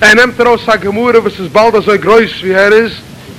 Er nimmt raus a Gemurre, was ist bald so groß wie er ist,